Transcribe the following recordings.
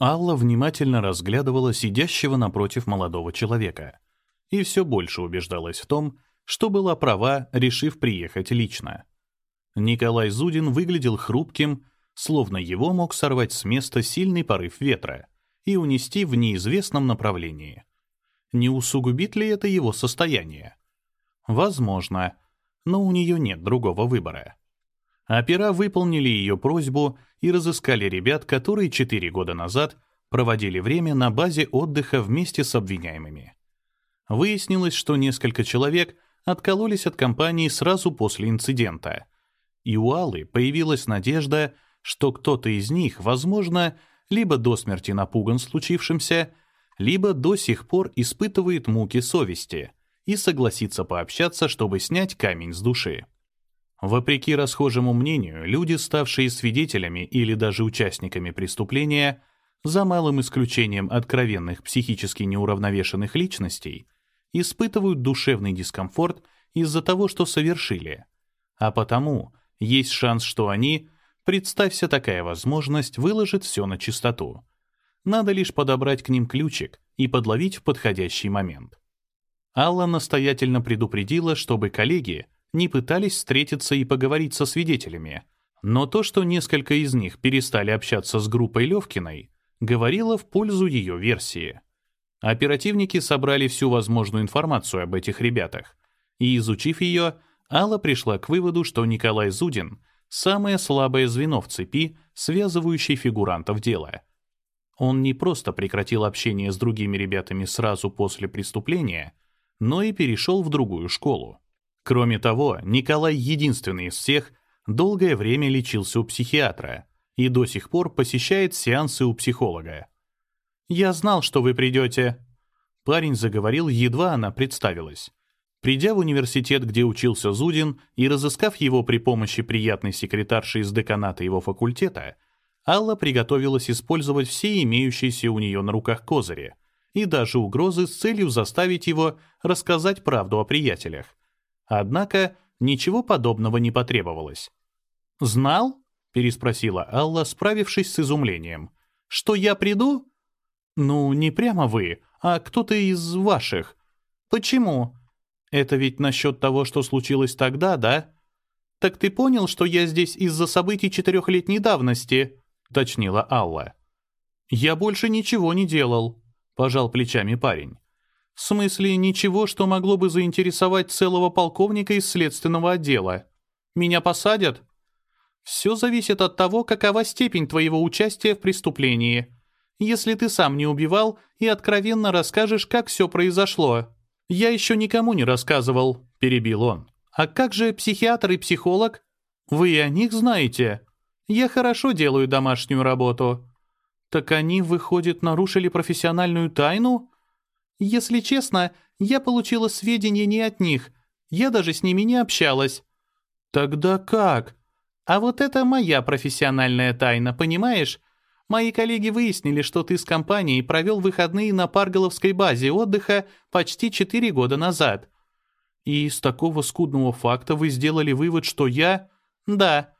Алла внимательно разглядывала сидящего напротив молодого человека и все больше убеждалась в том, что была права, решив приехать лично. Николай Зудин выглядел хрупким, словно его мог сорвать с места сильный порыв ветра и унести в неизвестном направлении. Не усугубит ли это его состояние? Возможно, но у нее нет другого выбора. Опера выполнили ее просьбу и разыскали ребят, которые четыре года назад проводили время на базе отдыха вместе с обвиняемыми. Выяснилось, что несколько человек откололись от компании сразу после инцидента, и у Аллы появилась надежда, что кто-то из них, возможно, либо до смерти напуган случившимся, либо до сих пор испытывает муки совести и согласится пообщаться, чтобы снять камень с души. Вопреки расхожему мнению, люди, ставшие свидетелями или даже участниками преступления, за малым исключением откровенных психически неуравновешенных личностей, испытывают душевный дискомфорт из-за того, что совершили. А потому есть шанс, что они, представься такая возможность, выложат все на чистоту. Надо лишь подобрать к ним ключик и подловить в подходящий момент. Алла настоятельно предупредила, чтобы коллеги не пытались встретиться и поговорить со свидетелями, но то, что несколько из них перестали общаться с группой Левкиной, говорило в пользу ее версии. Оперативники собрали всю возможную информацию об этих ребятах, и, изучив ее, Алла пришла к выводу, что Николай Зудин — самое слабое звено в цепи, связывающей фигурантов дела. Он не просто прекратил общение с другими ребятами сразу после преступления, но и перешел в другую школу. Кроме того, Николай единственный из всех долгое время лечился у психиатра и до сих пор посещает сеансы у психолога. «Я знал, что вы придете». Парень заговорил, едва она представилась. Придя в университет, где учился Зудин, и разыскав его при помощи приятной секретарши из деканата его факультета, Алла приготовилась использовать все имеющиеся у нее на руках козыри и даже угрозы с целью заставить его рассказать правду о приятелях. Однако ничего подобного не потребовалось. «Знал?» — переспросила Алла, справившись с изумлением. «Что я приду?» «Ну, не прямо вы, а кто-то из ваших». «Почему?» Это ведь насчет того, что случилось тогда, да? Так ты понял, что я здесь из-за событий четырехлетней давности? Точнила Алла. Я больше ничего не делал, пожал плечами парень. В смысле, ничего, что могло бы заинтересовать целого полковника из следственного отдела. Меня посадят? Все зависит от того, какова степень твоего участия в преступлении. Если ты сам не убивал и откровенно расскажешь, как все произошло. «Я еще никому не рассказывал», — перебил он. «А как же психиатр и психолог? Вы и о них знаете. Я хорошо делаю домашнюю работу». «Так они, выходит, нарушили профессиональную тайну?» «Если честно, я получила сведения не от них. Я даже с ними не общалась». «Тогда как?» «А вот это моя профессиональная тайна, понимаешь? Мои коллеги выяснили, что ты с компанией провел выходные на Парголовской базе отдыха почти четыре года назад. И из такого скудного факта вы сделали вывод, что я... Да.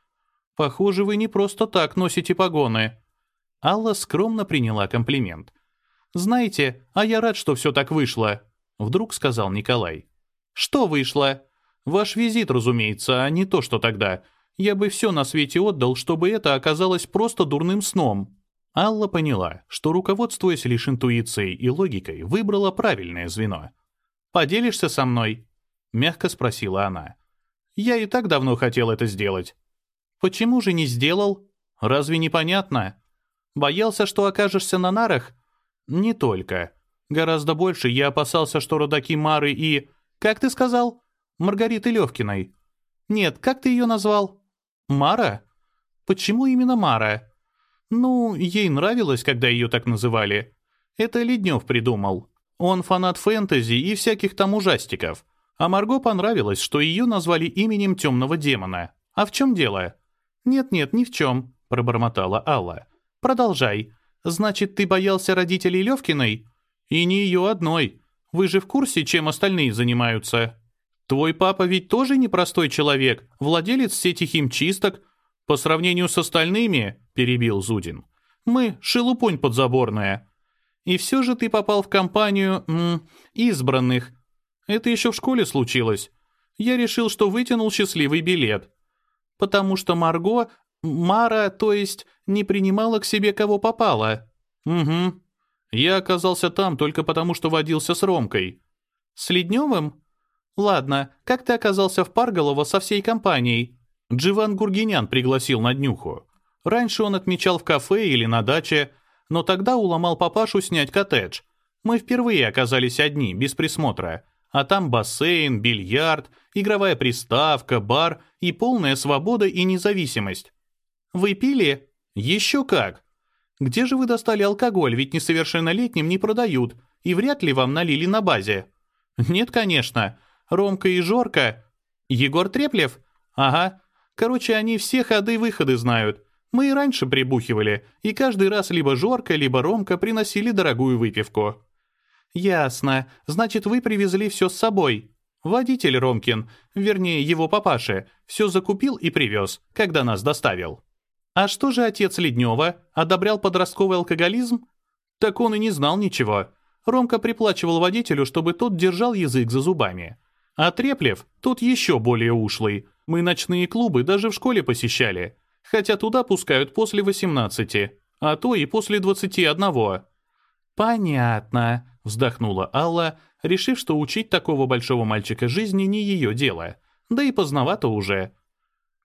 Похоже, вы не просто так носите погоны. Алла скромно приняла комплимент. «Знаете, а я рад, что все так вышло», — вдруг сказал Николай. «Что вышло?» «Ваш визит, разумеется, а не то, что тогда. Я бы все на свете отдал, чтобы это оказалось просто дурным сном». Алла поняла, что, руководствуясь лишь интуицией и логикой, выбрала правильное звено. «Поделишься со мной?» — мягко спросила она. «Я и так давно хотел это сделать». «Почему же не сделал? Разве непонятно? Боялся, что окажешься на нарах?» «Не только. Гораздо больше я опасался, что родаки Мары и... Как ты сказал? Маргариты Левкиной. Нет, как ты ее назвал?» «Мара? Почему именно Мара?» «Ну, ей нравилось, когда ее так называли. Это Леднев придумал. Он фанат фэнтези и всяких там ужастиков. А Марго понравилось, что ее назвали именем темного демона. А в чем дело?» «Нет-нет, ни в чем», — пробормотала Алла. «Продолжай. Значит, ты боялся родителей Левкиной?» «И не ее одной. Вы же в курсе, чем остальные занимаются?» Твой папа ведь тоже непростой человек, владелец сети химчисток. По сравнению с остальными, перебил Зудин, Мы — шелупонь подзаборная. И все же ты попал в компанию м, избранных. Это еще в школе случилось. Я решил, что вытянул счастливый билет. Потому что Марго, Мара, то есть, не принимала к себе кого попало. Угу. Я оказался там только потому, что водился с Ромкой. С Ледневым? Ладно, как ты оказался в Парголово со всей компанией? Дживан Гургинян пригласил на днюху. Раньше он отмечал в кафе или на даче, но тогда уломал папашу снять коттедж. Мы впервые оказались одни, без присмотра. А там бассейн, бильярд, игровая приставка, бар и полная свобода и независимость. Вы пили? Еще как. Где же вы достали алкоголь, ведь несовершеннолетним не продают, и вряд ли вам налили на базе. Нет, конечно. Ромка и Жорка. Егор Треплев? Ага. Короче, они все ходы-выходы знают. Мы и раньше прибухивали, и каждый раз либо Жорка, либо Ромка приносили дорогую выпивку. Ясно. Значит, вы привезли все с собой. Водитель Ромкин, вернее, его папаша, все закупил и привез, когда нас доставил. А что же отец Леднева? Одобрял подростковый алкоголизм? Так он и не знал ничего. Ромка приплачивал водителю, чтобы тот держал язык за зубами. А Треплев, тот еще более ушлый. Мы ночные клубы даже в школе посещали. Хотя туда пускают после 18, а то и после 21. «Понятно», — вздохнула Алла, решив, что учить такого большого мальчика жизни не ее дело. Да и поздновато уже.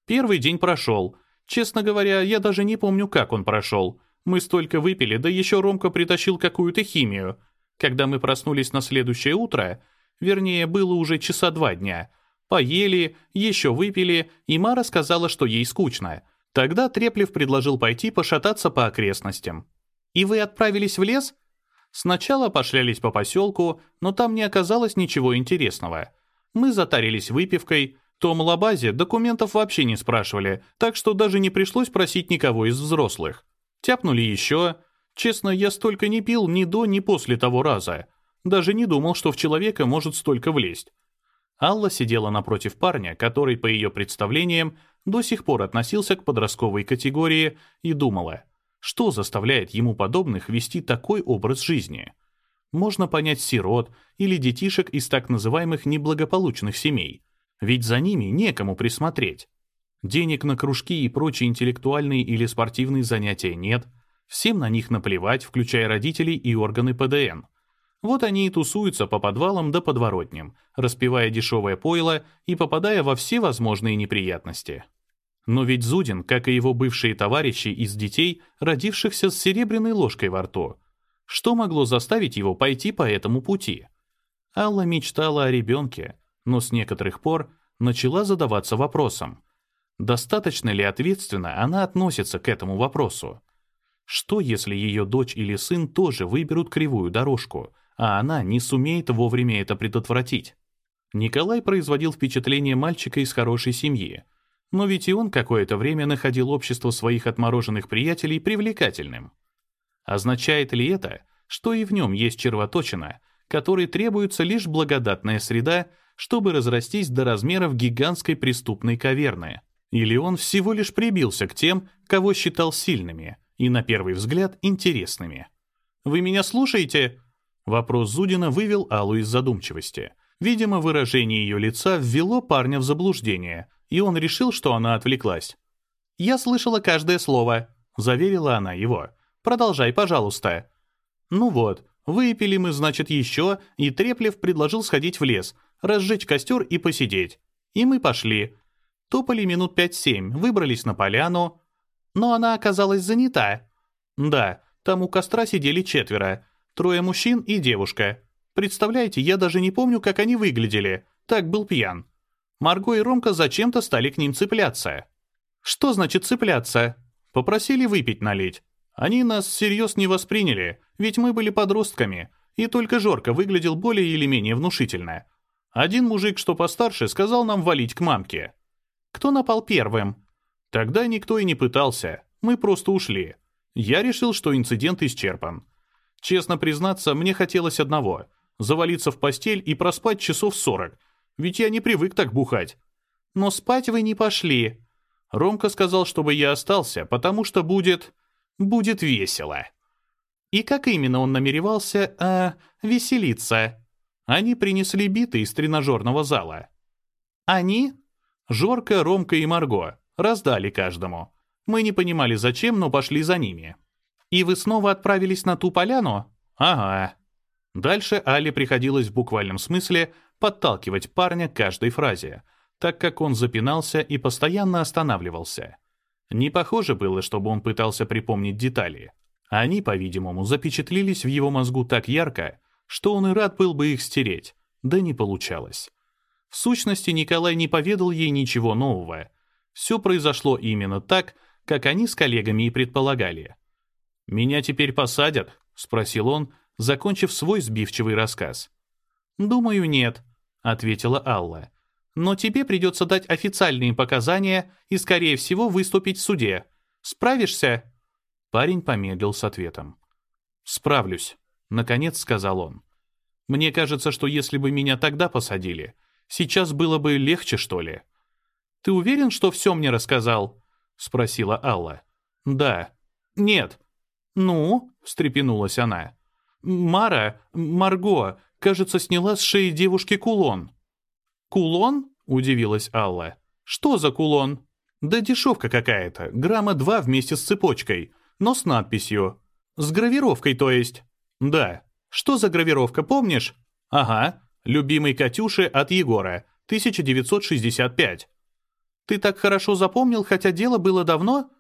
Первый день прошел. Честно говоря, я даже не помню, как он прошел. Мы столько выпили, да еще Ромка притащил какую-то химию. Когда мы проснулись на следующее утро, вернее, было уже часа два дня, поели, еще выпили, и Мара сказала, что ей скучно. Тогда Треплев предложил пойти пошататься по окрестностям. «И вы отправились в лес?» Сначала пошлялись по поселку, но там не оказалось ничего интересного. Мы затарились выпивкой, том Лабазе документов вообще не спрашивали, так что даже не пришлось просить никого из взрослых. Тяпнули еще. Честно, я столько не пил ни до, ни после того раза. Даже не думал, что в человека может столько влезть. Алла сидела напротив парня, который, по ее представлениям, до сих пор относился к подростковой категории и думала, что заставляет ему подобных вести такой образ жизни. Можно понять сирот или детишек из так называемых неблагополучных семей, ведь за ними некому присмотреть. Денег на кружки и прочие интеллектуальные или спортивные занятия нет, всем на них наплевать, включая родителей и органы ПДН – вот они и тусуются по подвалам да подворотням, распивая дешевое пойло и попадая во все возможные неприятности. Но ведь Зудин, как и его бывшие товарищи из детей, родившихся с серебряной ложкой во рту, что могло заставить его пойти по этому пути? Алла мечтала о ребенке, но с некоторых пор начала задаваться вопросом, достаточно ли ответственно она относится к этому вопросу. Что, если ее дочь или сын тоже выберут кривую дорожку, а она не сумеет вовремя это предотвратить. Николай производил впечатление мальчика из хорошей семьи, но ведь и он какое-то время находил общество своих отмороженных приятелей привлекательным. Означает ли это, что и в нем есть червоточина, которой требуется лишь благодатная среда, чтобы разрастись до размеров гигантской преступной каверны? Или он всего лишь прибился к тем, кого считал сильными и, на первый взгляд, интересными? «Вы меня слушаете?» Вопрос Зудина вывел Аллу из задумчивости. Видимо, выражение ее лица ввело парня в заблуждение, и он решил, что она отвлеклась. «Я слышала каждое слово», — заверила она его. «Продолжай, пожалуйста». «Ну вот, выпили мы, значит, еще, и Треплев предложил сходить в лес, разжечь костер и посидеть. И мы пошли. Топали минут пять-семь, выбрались на поляну. Но она оказалась занята. Да, там у костра сидели четверо. Трое мужчин и девушка. Представляете, я даже не помню, как они выглядели. Так был пьян. Марго и Ромка зачем-то стали к ним цепляться. Что значит цепляться? Попросили выпить налить. Они нас всерьез не восприняли, ведь мы были подростками, и только Жорка выглядел более или менее внушительно. Один мужик, что постарше, сказал нам валить к мамке. Кто напал первым? Тогда никто и не пытался, мы просто ушли. Я решил, что инцидент исчерпан. Честно признаться, мне хотелось одного — завалиться в постель и проспать часов сорок, ведь я не привык так бухать. Но спать вы не пошли. Ромка сказал, чтобы я остался, потому что будет... будет весело. И как именно он намеревался, э, веселиться? Они принесли биты из тренажерного зала. Они? Жорка, Ромка и Марго. Раздали каждому. Мы не понимали зачем, но пошли за ними. И вы снова отправились на ту поляну? Ага. Дальше Али приходилось в буквальном смысле подталкивать парня к каждой фразе, так как он запинался и постоянно останавливался. Не похоже было, чтобы он пытался припомнить детали. Они, по-видимому, запечатлились в его мозгу так ярко, что он и рад был бы их стереть, да не получалось. В сущности, Николай не поведал ей ничего нового. Все произошло именно так, как они с коллегами и предполагали. «Меня теперь посадят?» — спросил он, закончив свой сбивчивый рассказ. «Думаю, нет», — ответила Алла. «Но тебе придется дать официальные показания и, скорее всего, выступить в суде. Справишься?» Парень помедлил с ответом. «Справлюсь», — наконец сказал он. «Мне кажется, что если бы меня тогда посадили, сейчас было бы легче, что ли». «Ты уверен, что все мне рассказал?» — спросила Алла. «Да». «Нет». «Ну?» — встрепенулась она. «Мара, Марго, кажется, сняла с шеи девушки кулон». «Кулон?» — удивилась Алла. «Что за кулон?» «Да дешевка какая-то, грамма два вместе с цепочкой но с надписью. С гравировкой, то есть. Да. Что за гравировка, помнишь? Ага. Любимый Катюши от Егора. 1965. Ты так хорошо запомнил, хотя дело было давно?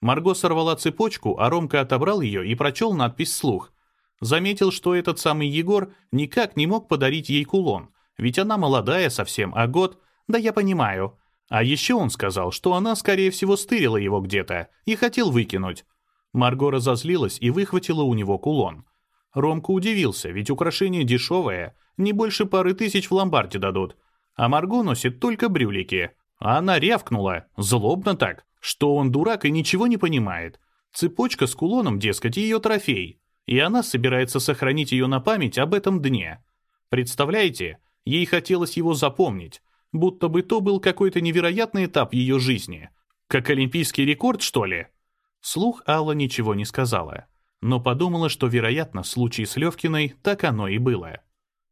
Марго сорвала цепочку, а Ромка отобрал ее и прочел надпись вслух. Заметил, что этот самый Егор никак не мог подарить ей кулон, ведь она молодая совсем, а год... Да я понимаю. А еще он сказал, что она, скорее всего, стырила его где-то и хотел выкинуть. Марго разозлилась и выхватила у него кулон. Ромка удивился, ведь украшение дешевое, не больше пары тысяч в ломбарде дадут. А Марго носит только брюлики. А она рявкнула, злобно так, что он дурак и ничего не понимает. Цепочка с кулоном, дескать, ее трофей. И она собирается сохранить ее на память об этом дне. Представляете, ей хотелось его запомнить, будто бы то был какой-то невероятный этап ее жизни. Как олимпийский рекорд, что ли? Слух Алла ничего не сказала, но подумала, что, вероятно, в случае с Левкиной так оно и было.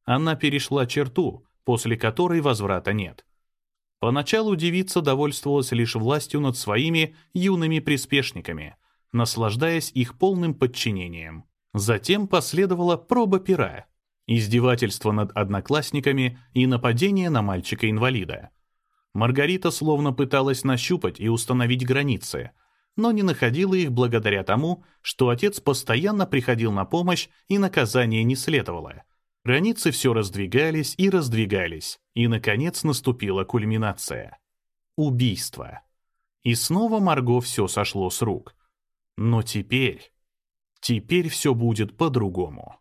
Она перешла черту, после которой возврата нет. Поначалу девица довольствовалась лишь властью над своими юными приспешниками, наслаждаясь их полным подчинением. Затем последовала проба пера, издевательство над одноклассниками и нападение на мальчика-инвалида. Маргарита словно пыталась нащупать и установить границы — но не находила их благодаря тому, что отец постоянно приходил на помощь и наказания не следовало. Границы все раздвигались и раздвигались, и, наконец, наступила кульминация. Убийство. И снова Марго все сошло с рук. Но теперь... Теперь все будет по-другому.